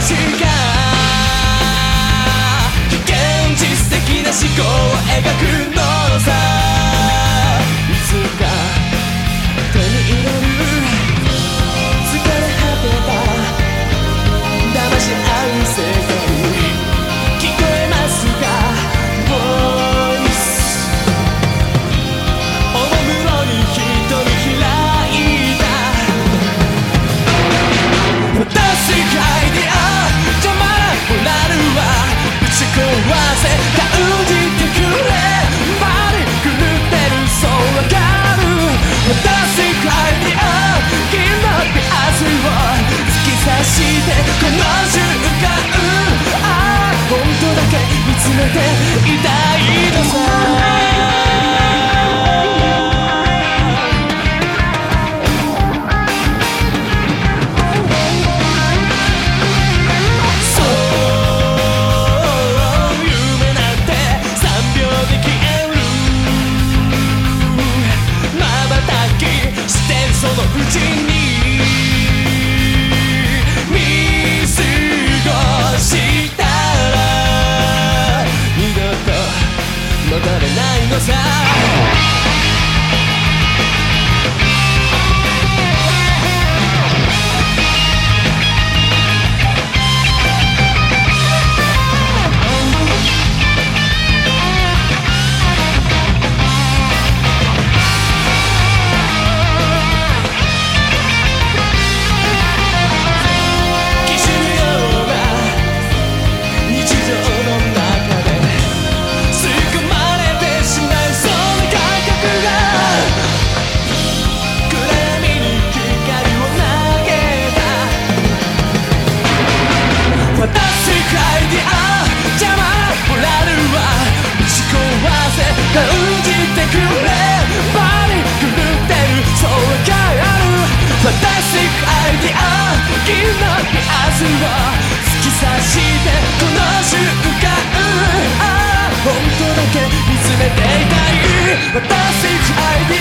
現実的な思考を描くの集てたいのさ But that's it, I did.